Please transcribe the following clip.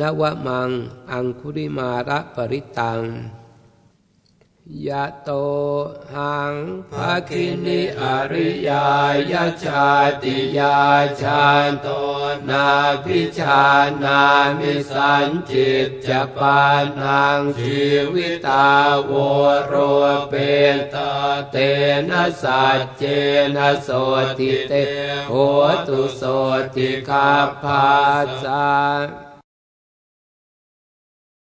นวมัง อังคุริมาระปริตังยะโตหังภะคินิอริยายะชาติยาชาโตนาพิชานามิสันจิตจะปานังชีวิตาโวโรเปตเตนะสัจเจนะโสติเตโหตุโสติคาภาสา